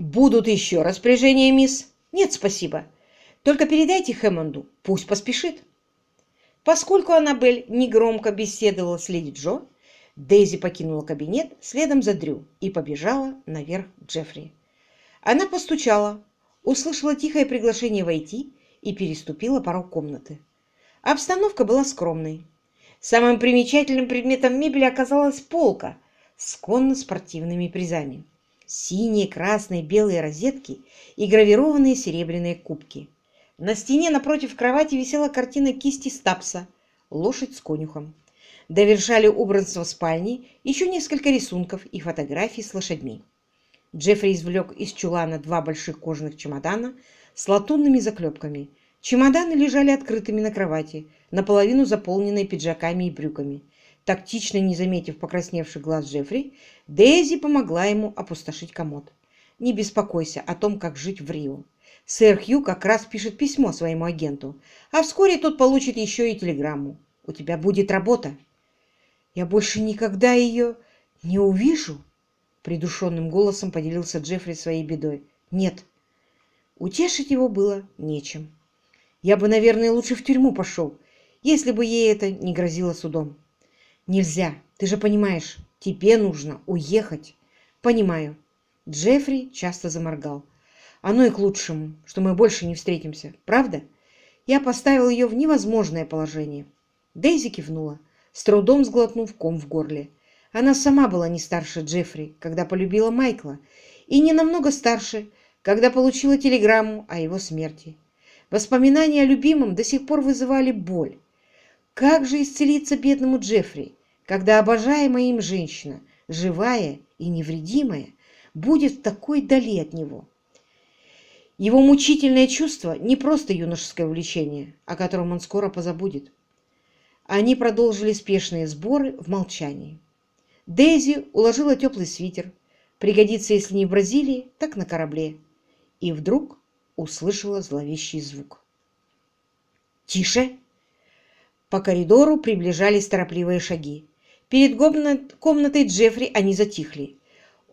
«Будут еще распоряжения, мисс?» «Нет, спасибо. Только передайте Хэммонду, пусть поспешит». Поскольку Аннабель негромко беседовала с леди Джо, Дейзи покинула кабинет следом за Дрю и побежала наверх к Джеффри. Она постучала, услышала тихое приглашение войти и переступила порог комнаты. Обстановка была скромной. Самым примечательным предметом мебели оказалась полка с конно-спортивными призами. Синие, красные, белые розетки и гравированные серебряные кубки. На стене напротив кровати висела картина кисти Стапса «Лошадь с конюхом». Довершали убранство спальни еще несколько рисунков и фотографий с лошадьми. Джеффри извлек из чулана два больших кожаных чемодана с латунными заклепками. Чемоданы лежали открытыми на кровати, наполовину заполненные пиджаками и брюками. Тактично не заметив покрасневший глаз Джеффри, Дейзи помогла ему опустошить комод. «Не беспокойся о том, как жить в Рио. Сэр Хью как раз пишет письмо своему агенту, а вскоре тот получит еще и телеграмму. У тебя будет работа». «Я больше никогда ее не увижу?» Придушенным голосом поделился Джеффри своей бедой. «Нет». Утешить его было нечем. «Я бы, наверное, лучше в тюрьму пошел, если бы ей это не грозило судом». «Нельзя, ты же понимаешь, тебе нужно уехать». «Понимаю». Джеффри часто заморгал. «Оно и к лучшему, что мы больше не встретимся, правда?» Я поставил ее в невозможное положение. Дейзи кивнула, с трудом сглотнув ком в горле. Она сама была не старше Джеффри, когда полюбила Майкла, и не намного старше, когда получила телеграмму о его смерти. Воспоминания о любимом до сих пор вызывали боль. Как же исцелиться бедному Джеффри, когда обожаемая им женщина, живая и невредимая, будет такой дали от него? Его мучительное чувство не просто юношеское увлечение, о котором он скоро позабудет. Они продолжили спешные сборы в молчании. Дейзи уложила теплый свитер. Пригодится, если не в Бразилии, так на корабле. И вдруг услышала зловещий звук. «Тише!» По коридору приближались торопливые шаги. Перед комнатой Джеффри они затихли.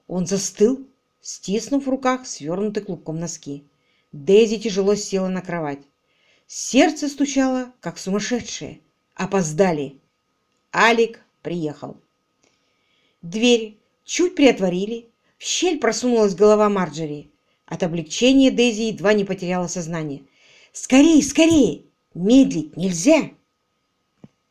Он застыл, стиснув в руках свернутый клубком носки. Дейзи тяжело села на кровать. Сердце стучало, как сумасшедшее. Опоздали. Алик приехал. Дверь чуть приотворили. В щель просунулась голова Марджери. От облегчения Дейзи едва не потеряла сознание. «Скорей, скорее! Медлить нельзя!»